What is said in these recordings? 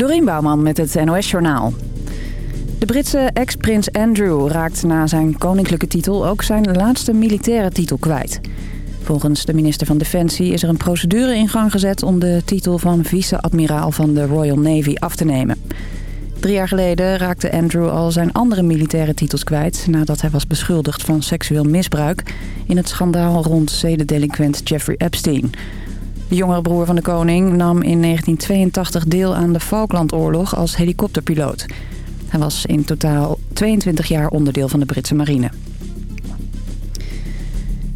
Dorien Bouwman met het NOS Journaal. De Britse ex-prins Andrew raakt na zijn koninklijke titel ook zijn laatste militaire titel kwijt. Volgens de minister van Defensie is er een procedure in gang gezet om de titel van vice-admiraal van de Royal Navy af te nemen. Drie jaar geleden raakte Andrew al zijn andere militaire titels kwijt... nadat hij was beschuldigd van seksueel misbruik... in het schandaal rond zedendelinquent Jeffrey Epstein. De jongere broer van de koning nam in 1982 deel aan de Falklandoorlog als helikopterpiloot. Hij was in totaal 22 jaar onderdeel van de Britse marine.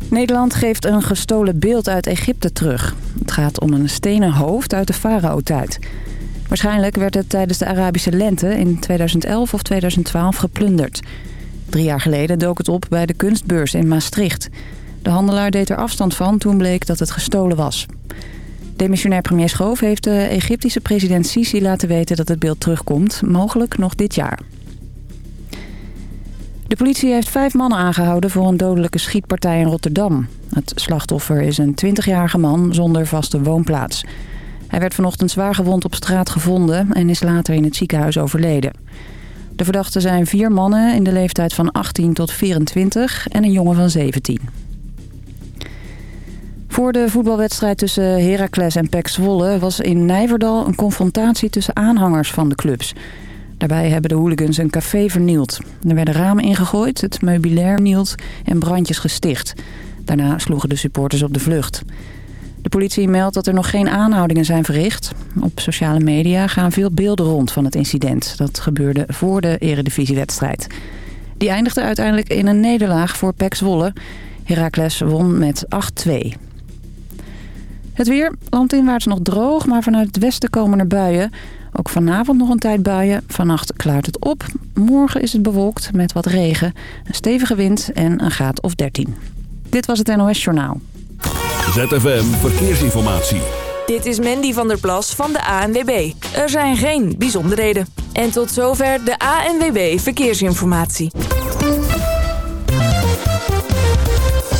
Nederland geeft een gestolen beeld uit Egypte terug. Het gaat om een stenen hoofd uit de farao-tijd... Waarschijnlijk werd het tijdens de Arabische lente in 2011 of 2012 geplunderd. Drie jaar geleden dook het op bij de kunstbeurs in Maastricht. De handelaar deed er afstand van toen bleek dat het gestolen was. Demissionair premier Schoof heeft de Egyptische president Sisi laten weten dat het beeld terugkomt, mogelijk nog dit jaar. De politie heeft vijf mannen aangehouden voor een dodelijke schietpartij in Rotterdam. Het slachtoffer is een 20-jarige man zonder vaste woonplaats. Hij werd vanochtend zwaar gewond op straat gevonden en is later in het ziekenhuis overleden. De verdachten zijn vier mannen in de leeftijd van 18 tot 24 en een jongen van 17. Voor de voetbalwedstrijd tussen Heracles en PEC Zwolle was in Nijverdal een confrontatie tussen aanhangers van de clubs. Daarbij hebben de hooligans een café vernield. Er werden ramen ingegooid, het meubilair vernield en brandjes gesticht. Daarna sloegen de supporters op de vlucht. De politie meldt dat er nog geen aanhoudingen zijn verricht. Op sociale media gaan veel beelden rond van het incident. Dat gebeurde voor de eredivisiewedstrijd. Die eindigde uiteindelijk in een nederlaag voor PEC Zwolle. Heracles won met 8-2. Het weer, landinwaarts nog droog, maar vanuit het westen komen er buien. Ook vanavond nog een tijd buien. Vannacht klaart het op. Morgen is het bewolkt met wat regen, een stevige wind en een graad of 13. Dit was het NOS Journaal. ZFM Verkeersinformatie. Dit is Mandy van der Plas van de ANWB. Er zijn geen bijzonderheden. En tot zover de ANWB Verkeersinformatie.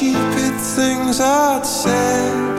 Stupid things I'd said.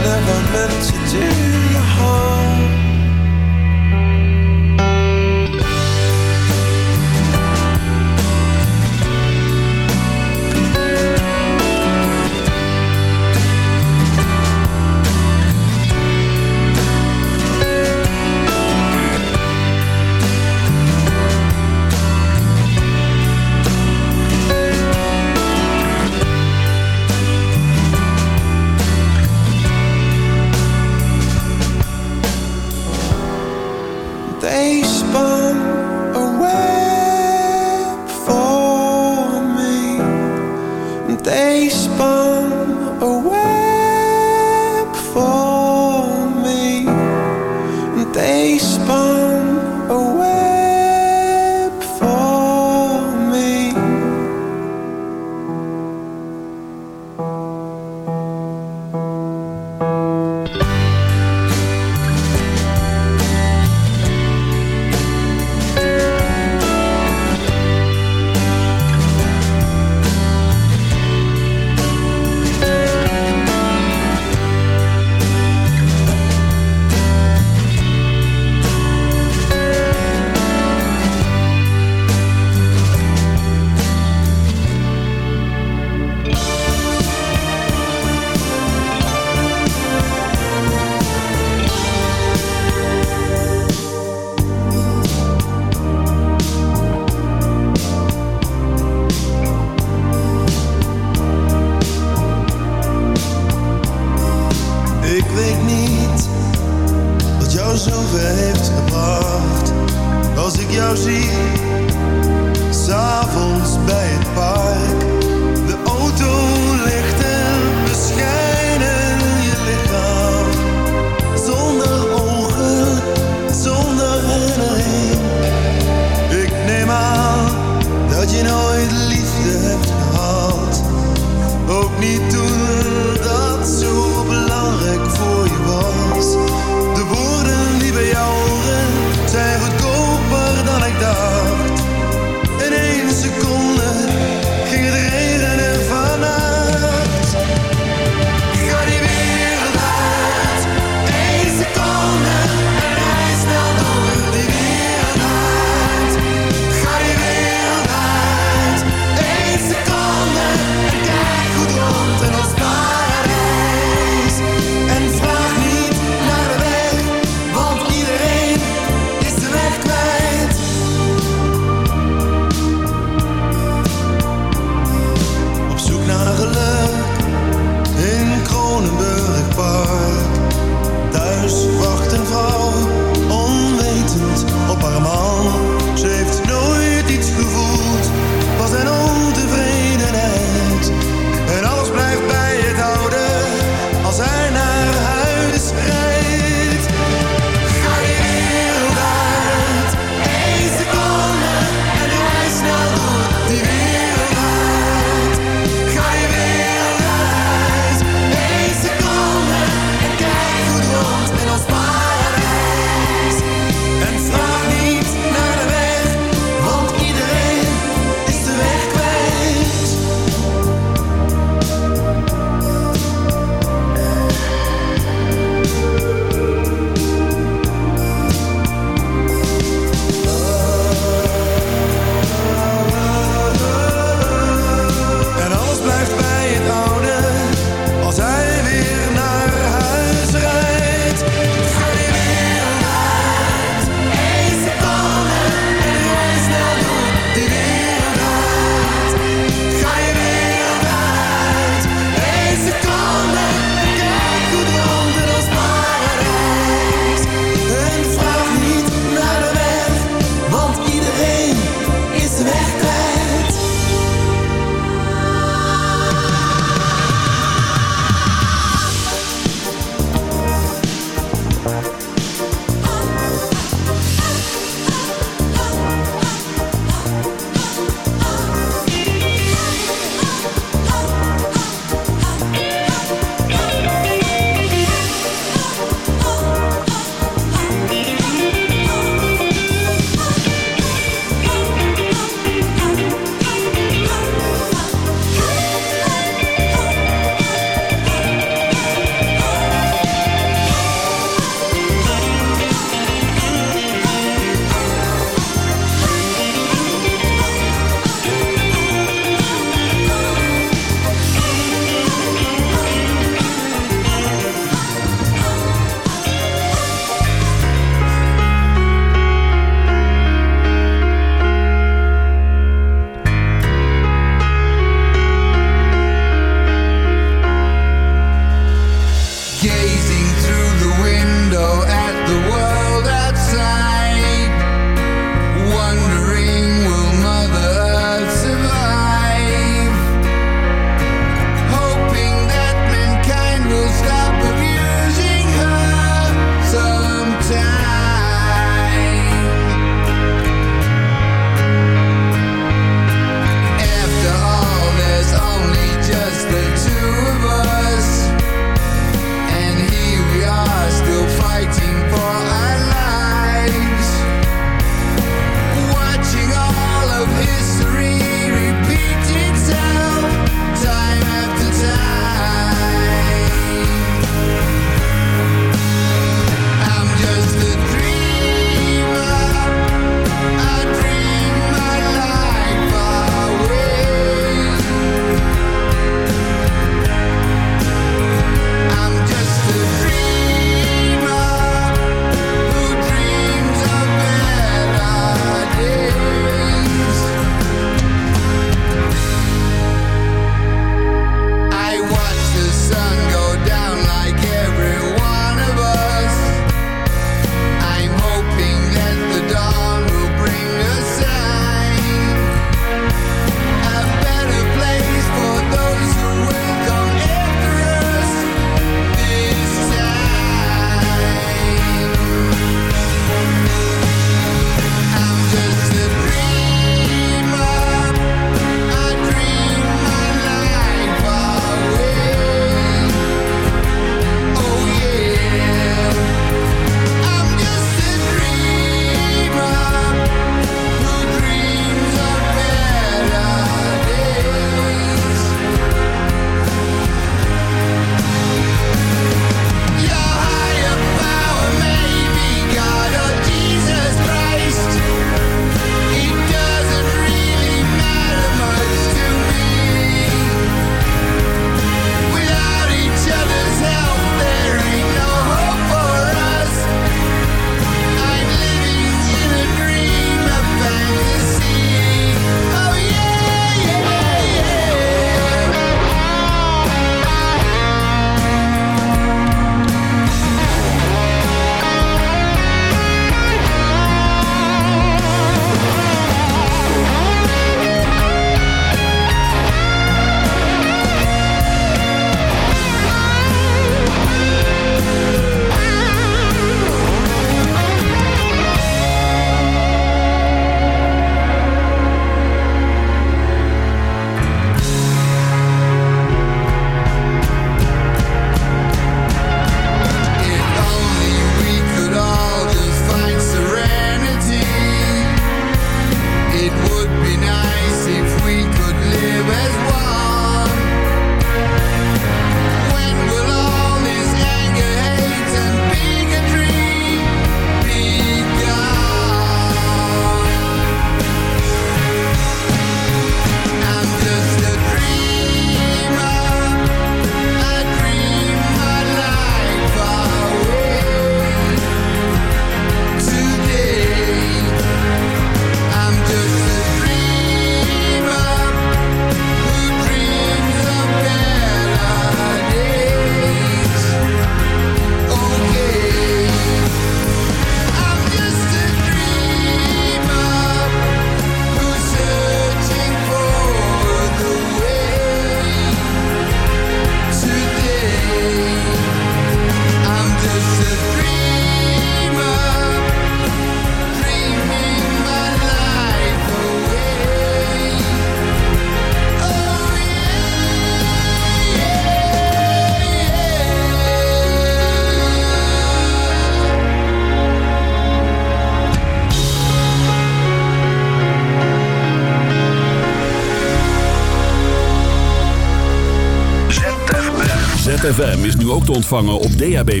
ZFM is nu ook te ontvangen op DAB+.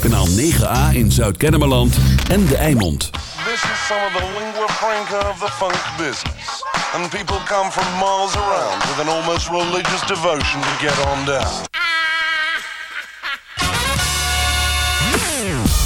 Kanaal 9A in Zuid-Kennemerland en De Eimond. This is some of the lingua franca of the funk business. And people come from miles around with an almost religious devotion to get on down.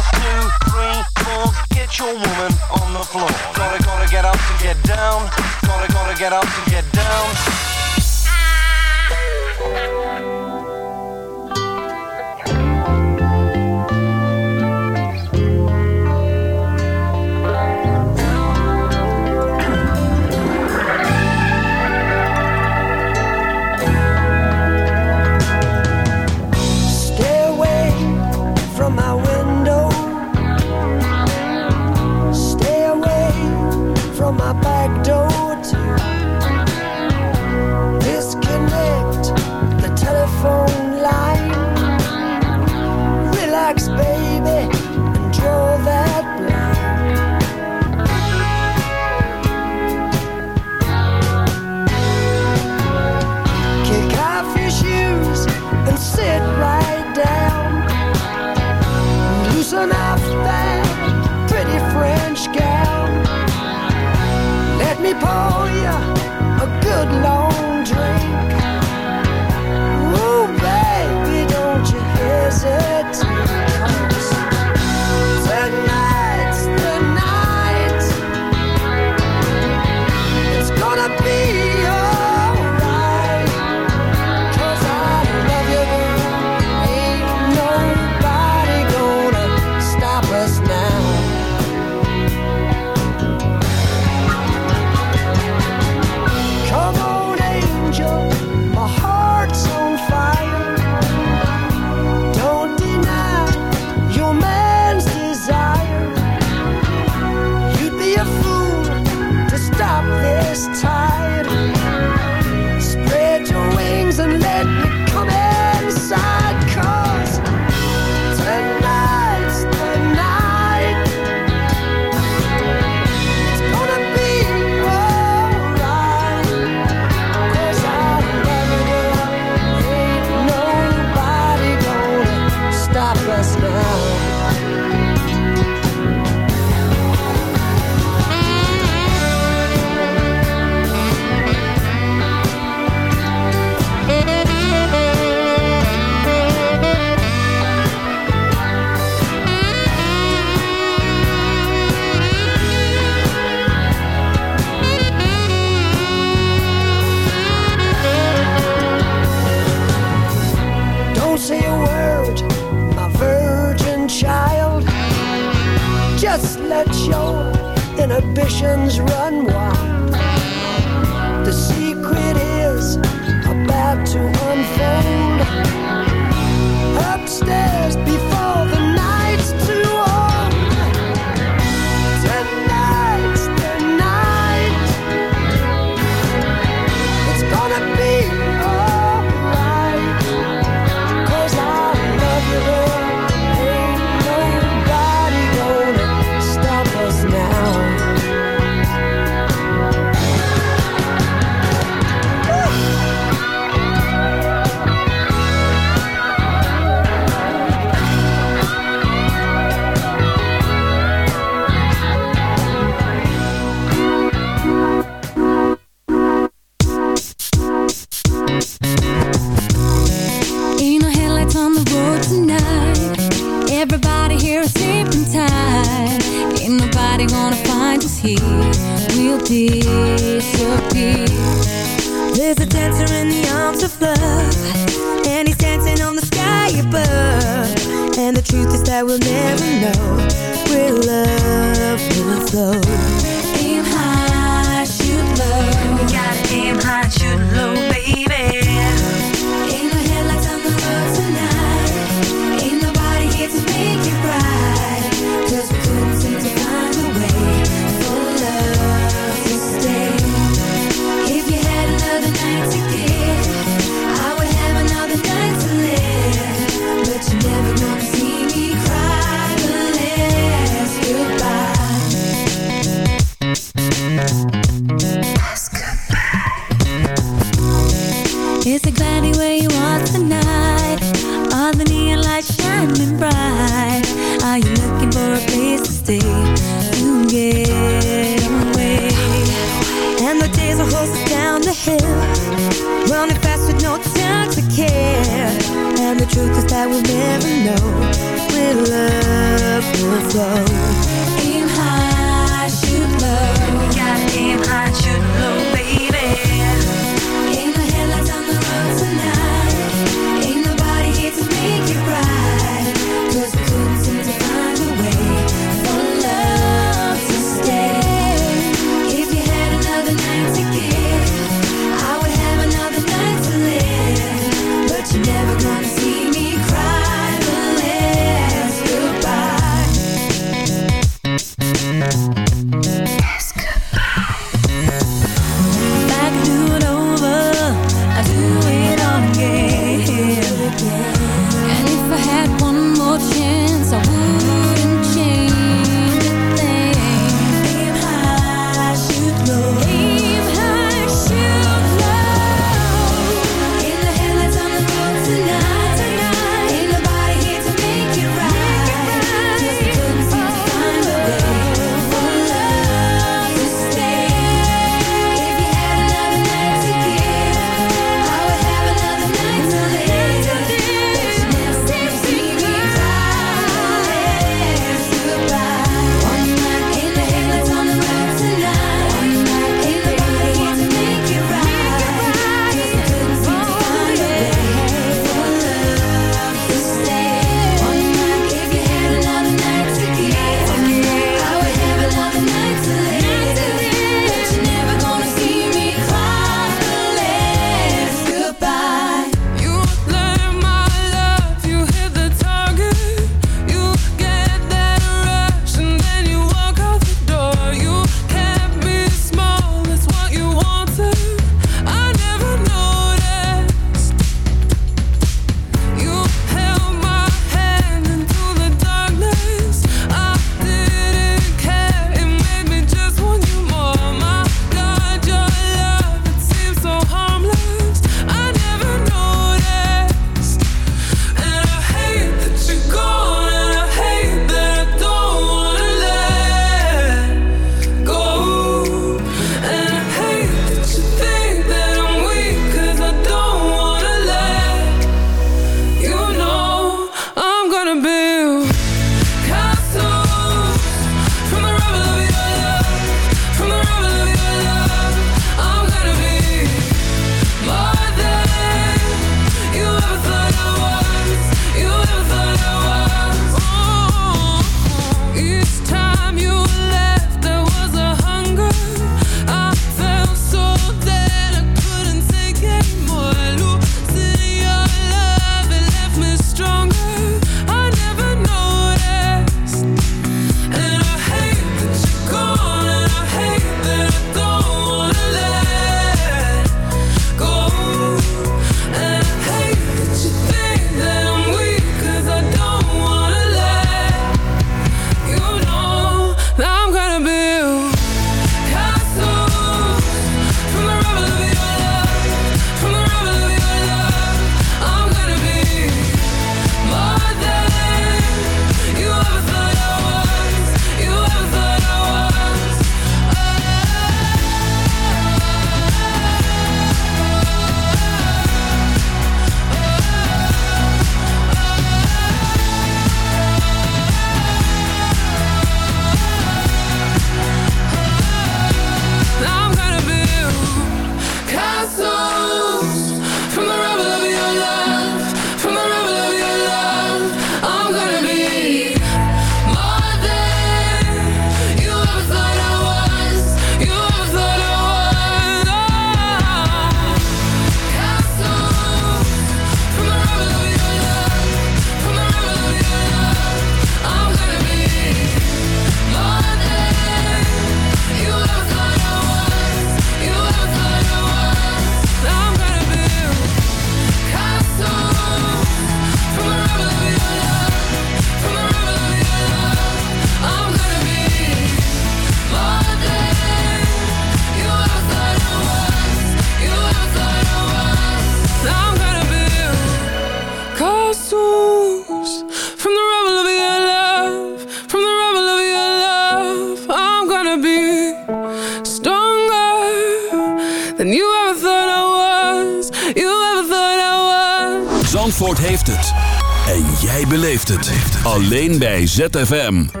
Bij ZFM.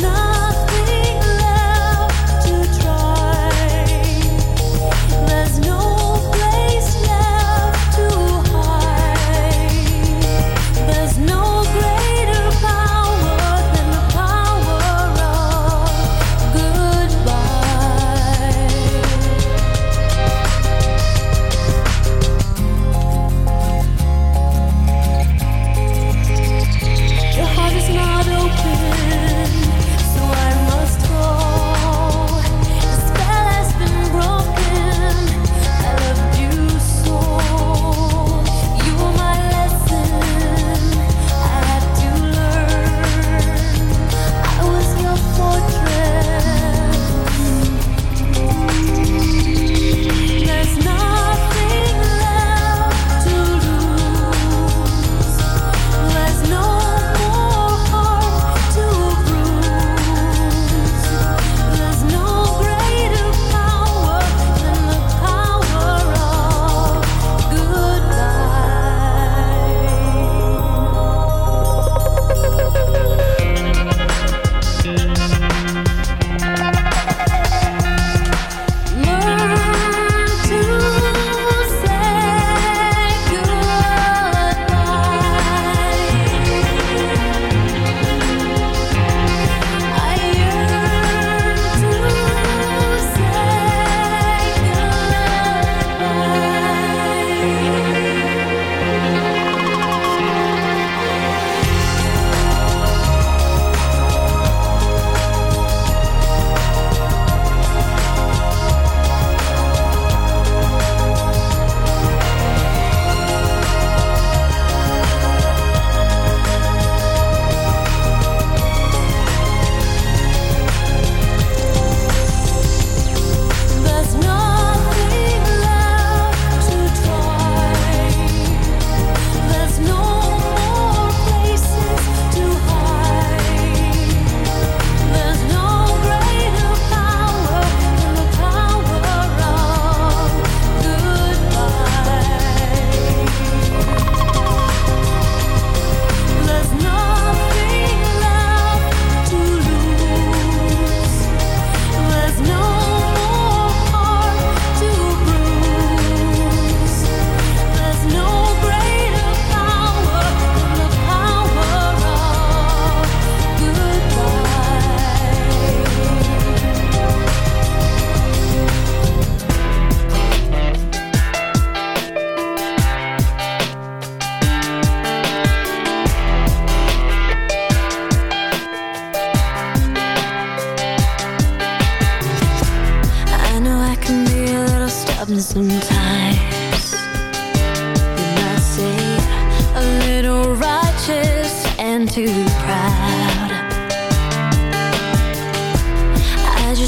not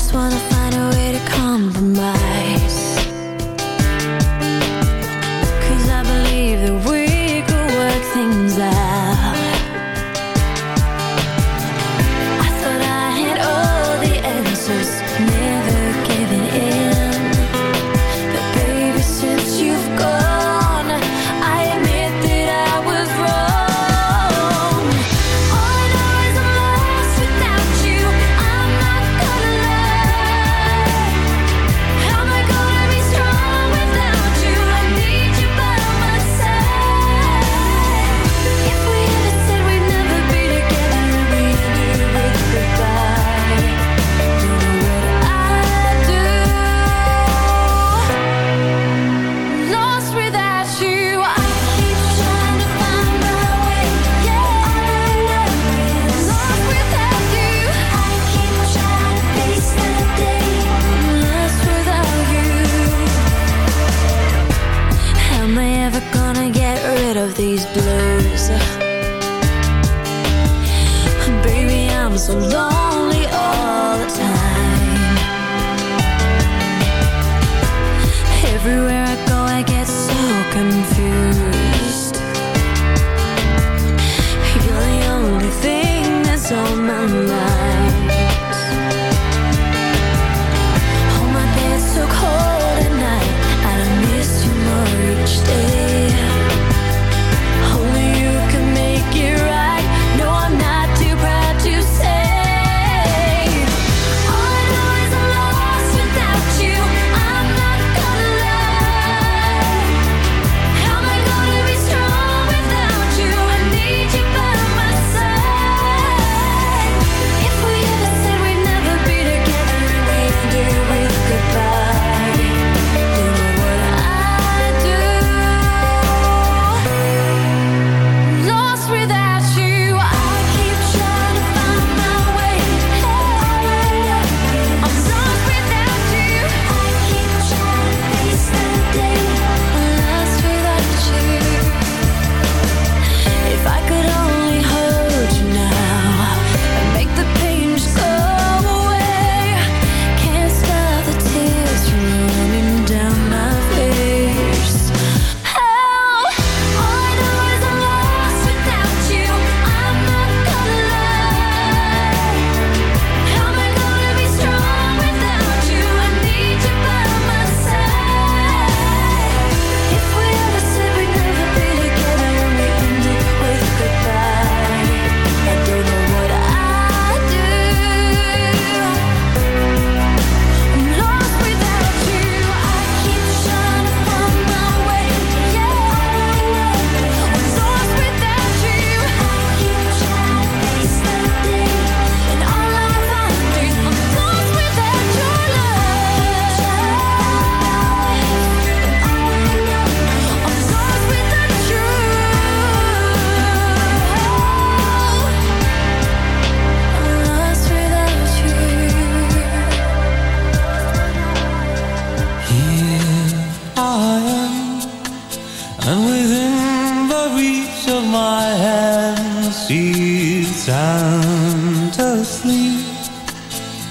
just wanna find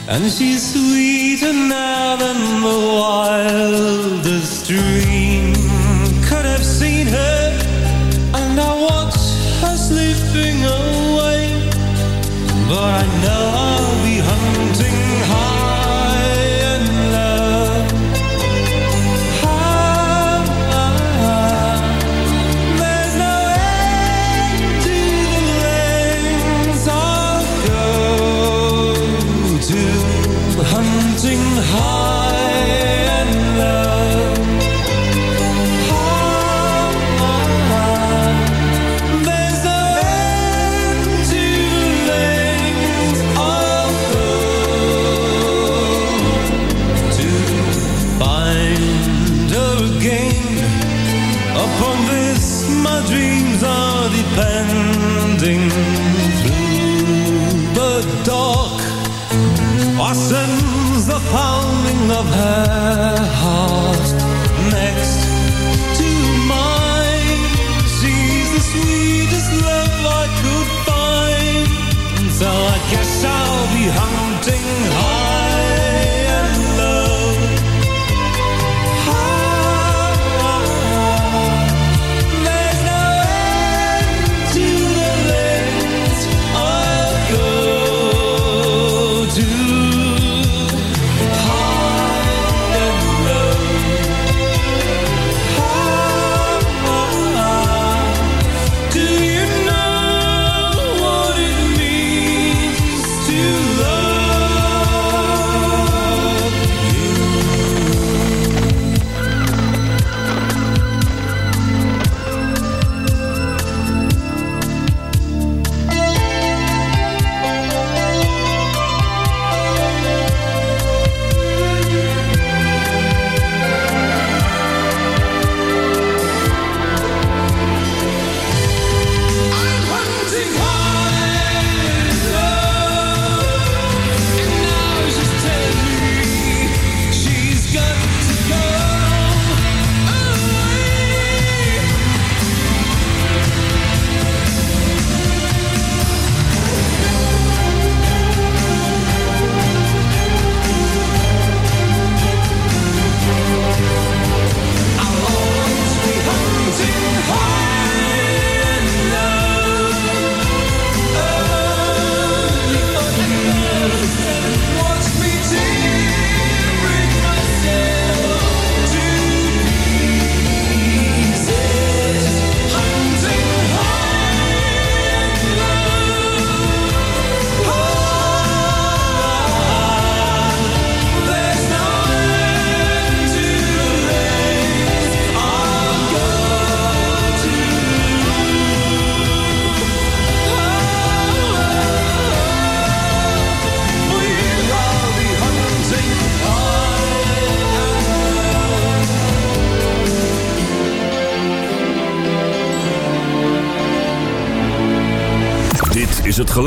And she's sweeter now than the wildest dream. Could have seen her And I watch her sleeping away. But I know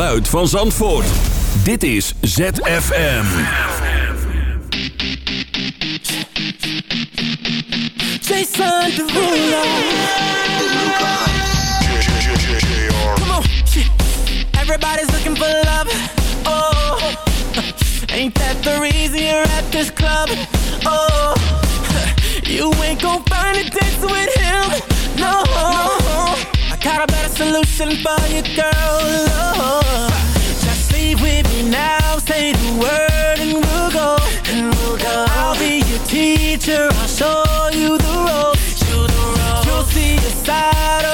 geluid van Zandvoort. Dit is ZFM. Jason Derulo. Come on, everybody's looking for love. Oh, ain't that the reason you're at this club? Oh, you ain't gonna find a dance with him. no. got a better solution for you, girl. Lord. Just leave with me now, say the word and we'll go. And we'll go. I'll be your teacher, I'll show you the ropes. You the ropes. You'll see a side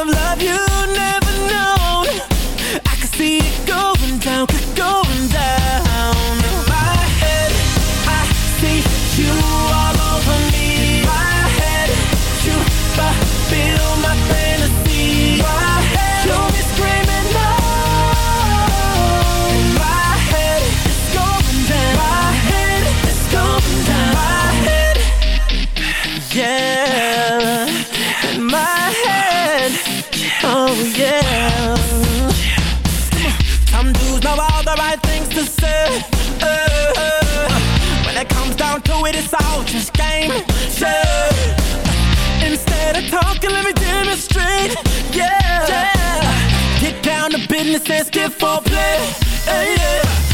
it's skip for play. Hey, yeah.